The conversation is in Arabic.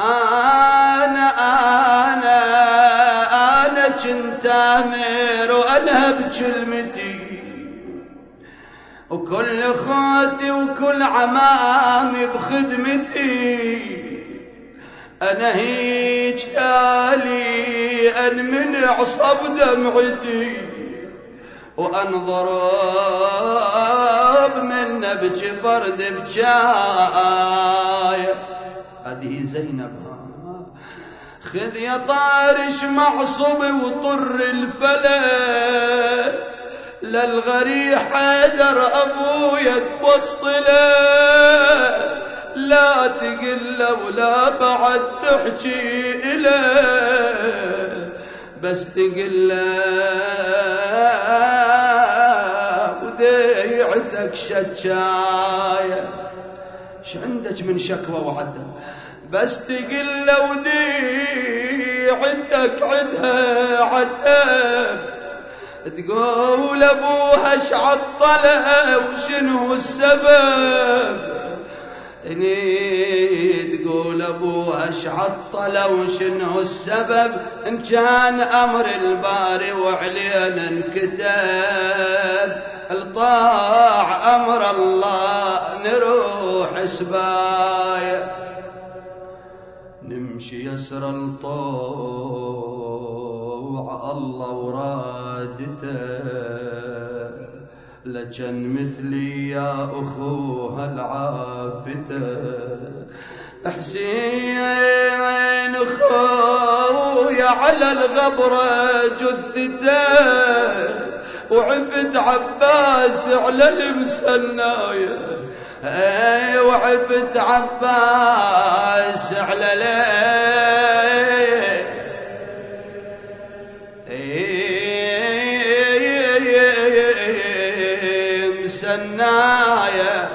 أنا أنا أنا كنت أمر وأنا بكلمتي وكل اخواتي وكل عمامي بخدمتي أنا هيج تالي انمنع صب دمعتي وانضرب من فرد بجاية هذه زينب. خذ يا طارش معصب وطر الفلك للغري حيدر أبويا توصله لا تقل ولا بعد تحكي إله بس تقل وديعتك شجاية ش عندك من شكوى وعدة؟ بس تقل وديعتك عدها عتب تقول أبوها شعطله وشنو السبب؟ إني تقول أبوها شعطله وشنو السبب؟ إن كان أمر الباري وعلينا انكتب الطاع أمر الله نروح سبايا؟ نمشي يسر الطوع الله ورادته. لجن مثلي يا أخوها العافتة. حسين أخويا على الغبرة جثته. وعفت عباس على المسناية اي وعفت عباس على ليه الناية